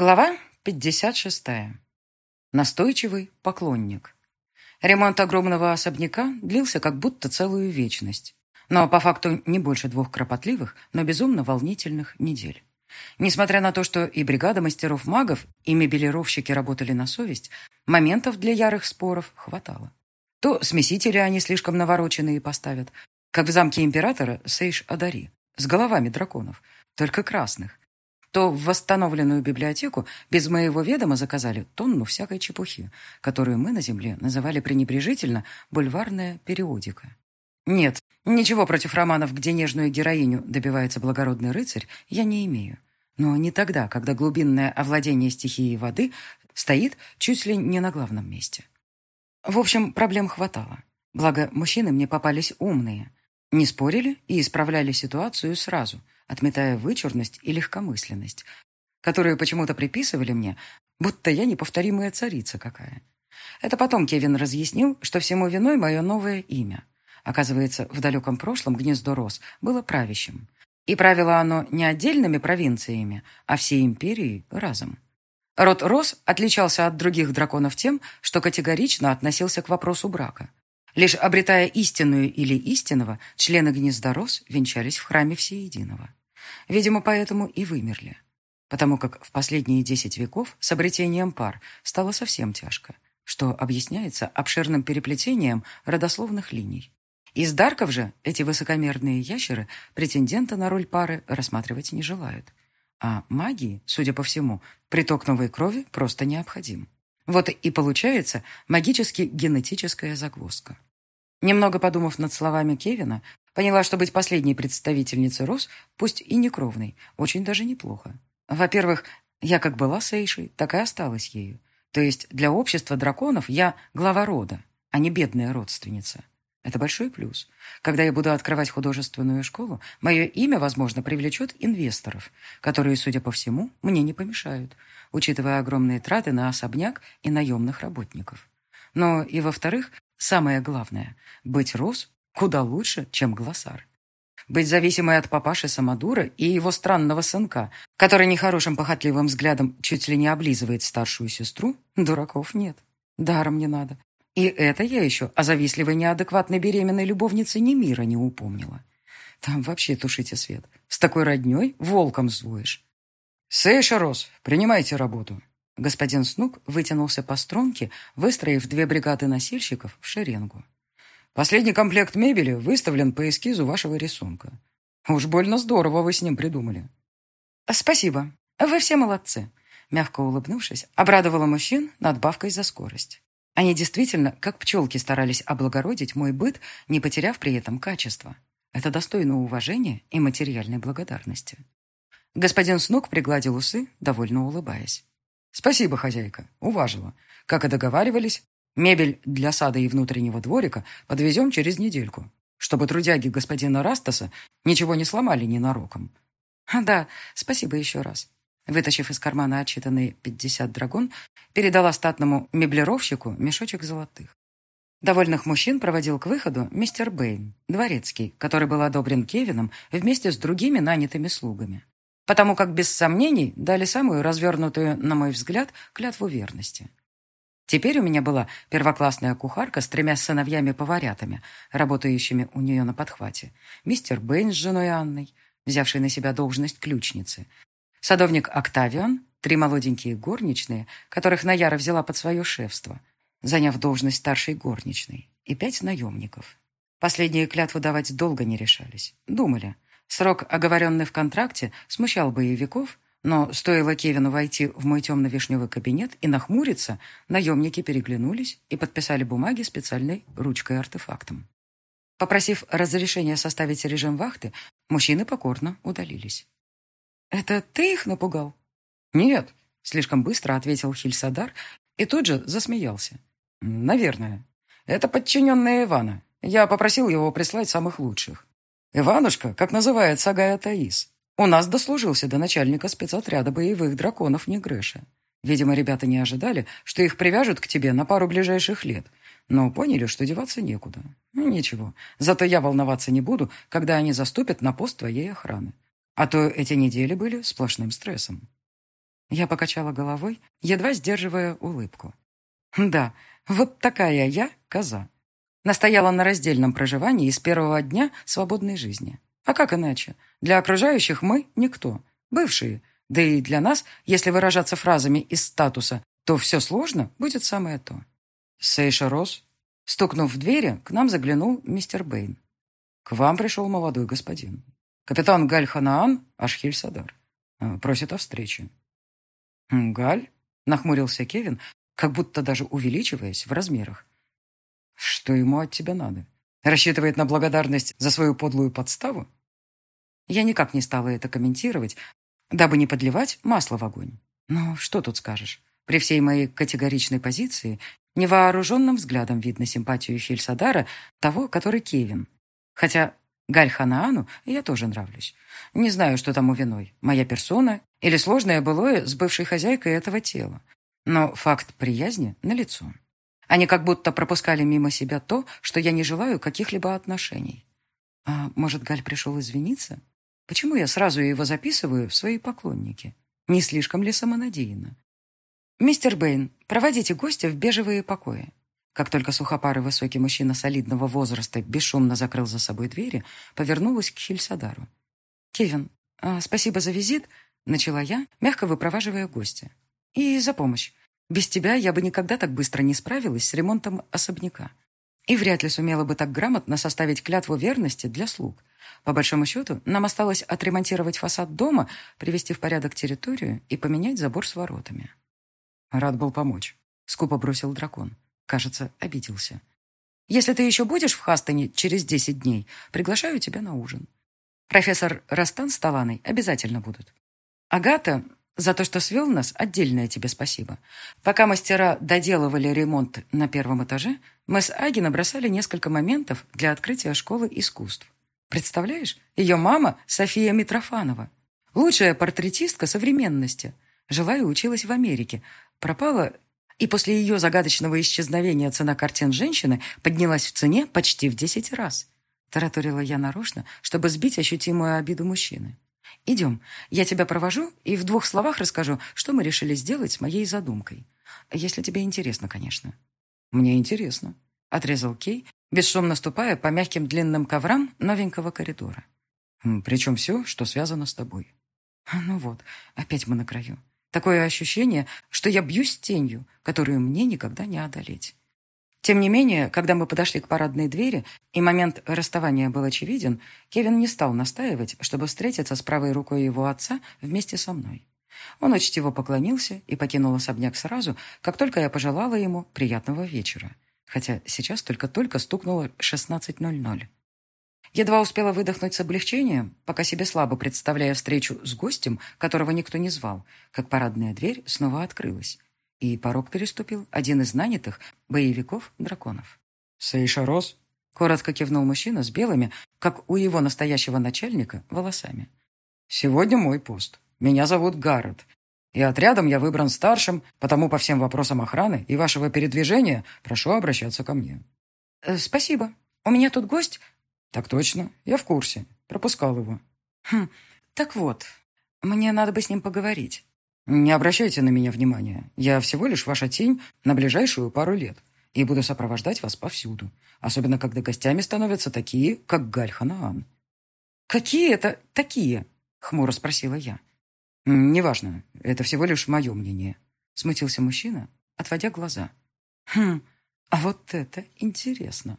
Глава 56. Настойчивый поклонник. Ремонт огромного особняка длился как будто целую вечность. Но по факту не больше двух кропотливых, но безумно волнительных недель. Несмотря на то, что и бригада мастеров-магов, и мебелировщики работали на совесть, моментов для ярых споров хватало. То смесители они слишком навороченные поставят, как в замке императора Сейш-Адари, с головами драконов, только красных, то в восстановленную библиотеку без моего ведома заказали тонну всякой чепухи, которую мы на Земле называли пренебрежительно «бульварная периодика». Нет, ничего против романов, где нежную героиню добивается благородный рыцарь, я не имею. Но не тогда, когда глубинное овладение стихией воды стоит чуть ли не на главном месте. В общем, проблем хватало. Благо, мужчины мне попались умные. Не спорили и исправляли ситуацию сразу – отметая вычурность и легкомысленность, которые почему-то приписывали мне, будто я неповторимая царица какая. Это потом Кевин разъяснил, что всему виной мое новое имя. Оказывается, в далеком прошлом гнездо Рос было правящим. И правило оно не отдельными провинциями, а всей империей разом. Род Рос отличался от других драконов тем, что категорично относился к вопросу брака. Лишь обретая истинную или истинного, члены гнезда Рос венчались в храме Всеединого. Видимо, поэтому и вымерли. Потому как в последние десять веков с обретением пар стало совсем тяжко, что объясняется обширным переплетением родословных линий. Из дарков же эти высокомерные ящеры претендента на роль пары рассматривать не желают. А магии, судя по всему, приток новой крови просто необходим. Вот и получается магически-генетическая загвоздка. Немного подумав над словами Кевина, Поняла, что быть последней представительницей Рос, пусть и не кровной, очень даже неплохо. Во-первых, я как была Сейшей, так и осталась ею. То есть для общества драконов я глава рода, а не бедная родственница. Это большой плюс. Когда я буду открывать художественную школу, мое имя, возможно, привлечет инвесторов, которые, судя по всему, мне не помешают, учитывая огромные траты на особняк и наемных работников. Но и, во-вторых, самое главное – быть Рос Куда лучше, чем Глоссар. Быть зависимой от папаши Самодура и его странного сынка, который нехорошим похотливым взглядом чуть ли не облизывает старшую сестру, дураков нет. Даром не надо. И это я еще о завистливой неадекватной беременной любовнице ни мира не упомнила. Там вообще тушите свет. С такой родней волком звоешь. «Сейша, Рос, принимайте работу». Господин Снук вытянулся по струнке, выстроив две бригады носильщиков в шеренгу. Последний комплект мебели выставлен по эскизу вашего рисунка. Уж больно здорово вы с ним придумали. Спасибо. Вы все молодцы. Мягко улыбнувшись, обрадовала мужчин надбавкой за скорость. Они действительно, как пчелки, старались облагородить мой быт, не потеряв при этом качества. Это достойно уважения и материальной благодарности. Господин Снук пригладил усы, довольно улыбаясь. «Спасибо, хозяйка, уважила. Как и договаривались, Мебель для сада и внутреннего дворика подвезем через недельку, чтобы трудяги господина Растаса ничего не сломали ненароком. Да, спасибо еще раз. Вытащив из кармана отчитанные пятьдесят драгон, передала статному меблировщику мешочек золотых. Довольных мужчин проводил к выходу мистер Бэйн, дворецкий, который был одобрен Кевином вместе с другими нанятыми слугами. Потому как, без сомнений, дали самую развернутую, на мой взгляд, клятву верности. Теперь у меня была первоклассная кухарка с тремя сыновьями-поварятами, работающими у нее на подхвате, мистер Бэйн с женой Анной, взявший на себя должность ключницы, садовник Октавион, три молоденькие горничные, которых Наяра взяла под свое шефство, заняв должность старшей горничной, и пять наемников. Последние клятвы давать долго не решались. Думали, срок, оговоренный в контракте, смущал боевиков, но стоило Кевину войти в мой темно-вишневый кабинет и нахмуриться, наемники переглянулись и подписали бумаги специальной ручкой-артефактом. Попросив разрешения составить режим вахты, мужчины покорно удалились. «Это ты их напугал?» «Нет», — слишком быстро ответил Хильсадар и тут же засмеялся. «Наверное. Это подчиненные Ивана. Я попросил его прислать самых лучших. Иванушка, как называет Сагая Таис, у нас дослужился до начальника спецотряда боевых драконов Негрыша. Видимо, ребята не ожидали, что их привяжут к тебе на пару ближайших лет, но поняли, что деваться некуда. Ну, ничего, зато я волноваться не буду, когда они заступят на пост твоей охраны. А то эти недели были сплошным стрессом. Я покачала головой, едва сдерживая улыбку. Да, вот такая я коза. Настояла на раздельном проживании с первого дня свободной жизни. А как иначе? Для окружающих мы никто. Бывшие. Да и для нас, если выражаться фразами из статуса, то все сложно будет самое то. Сейша Рос, стукнув в двери, к нам заглянул мистер Бэйн. К вам пришел молодой господин. Капитан Галь Ханаан Ашхиль Садар. Э, просит о встрече. «Галь?» — нахмурился Кевин, как будто даже увеличиваясь в размерах. «Что ему от тебя надо? Рассчитывает на благодарность за свою подлую подставу?» Я никак не стала это комментировать, дабы не подливать масло в огонь. Но что тут скажешь? При всей моей категоричной позиции невооруженным взглядом видно симпатию Хельсадара, того, который Кевин. Хотя Галь Ханаану я тоже нравлюсь. Не знаю, что тому виной, моя персона или сложное былое с бывшей хозяйкой этого тела. Но факт приязни налицо. Они как будто пропускали мимо себя то, что я не желаю каких-либо отношений. А может, Галь пришел извиниться? Почему я сразу его записываю в свои поклонники? Не слишком ли самонадеянно? «Мистер Бэйн, проводите гостя в бежевые покои». Как только сухопарый высокий мужчина солидного возраста бесшумно закрыл за собой двери, повернулась к Хильсадару. «Кевин, а, спасибо за визит», — начала я, мягко выпроваживая гостя. «И за помощь. Без тебя я бы никогда так быстро не справилась с ремонтом особняка. И вряд ли сумела бы так грамотно составить клятву верности для слуг. По большому счету, нам осталось отремонтировать фасад дома, привести в порядок территорию и поменять забор с воротами». «Рад был помочь», — скупо бросил дракон. Кажется, обиделся. «Если ты еще будешь в Хастоне через десять дней, приглашаю тебя на ужин. Профессор Растан с Таланой обязательно будут. Агата, за то, что свел нас, отдельное тебе спасибо. Пока мастера доделывали ремонт на первом этаже, мы с Аги набросали несколько моментов для открытия школы искусств. Представляешь, ее мама София Митрофанова. Лучшая портретистка современности. Жила и училась в Америке, пропала, и после ее загадочного исчезновения цена картин женщины поднялась в цене почти в десять раз. Тараторила я нарочно, чтобы сбить ощутимую обиду мужчины. «Идем, я тебя провожу и в двух словах расскажу, что мы решили сделать с моей задумкой. Если тебе интересно, конечно». «Мне интересно», — отрезал Кей, бесшумно ступая по мягким длинным коврам новенького коридора. «Причем все, что связано с тобой». «Ну вот, опять мы на краю. Такое ощущение, что я бьюсь тенью, которую мне никогда не одолеть. Тем не менее, когда мы подошли к парадной двери, и момент расставания был очевиден, Кевин не стал настаивать, чтобы встретиться с правой рукой его отца вместе со мной. Он учтиво поклонился и покинул особняк сразу, как только я пожелала ему приятного вечера. Хотя сейчас только-только стукнуло 16.00. Едва успела выдохнуть с облегчением, пока себе слабо представляя встречу с гостем, которого никто не звал, как парадная дверь снова открылась, и порог переступил один из нанятых боевиков-драконов. «Сейша Рос?» — коротко кивнул мужчина с белыми, как у его настоящего начальника, волосами. «Сегодня мой пост. Меня зовут Гаррет, и отрядом я выбран старшим, потому по всем вопросам охраны и вашего передвижения прошу обращаться ко мне». «Э, «Спасибо. У меня тут гость, «Так точно. Я в курсе. Пропускал его». «Хм, так вот, мне надо бы с ним поговорить». «Не обращайте на меня внимания. Я всего лишь ваша тень на ближайшую пару лет и буду сопровождать вас повсюду, особенно когда гостями становятся такие, как Галь Ханаан». «Какие это такие?» — хмуро спросила я. «Неважно. Это всего лишь мое мнение», — смутился мужчина, отводя глаза. «Хм, а вот это интересно».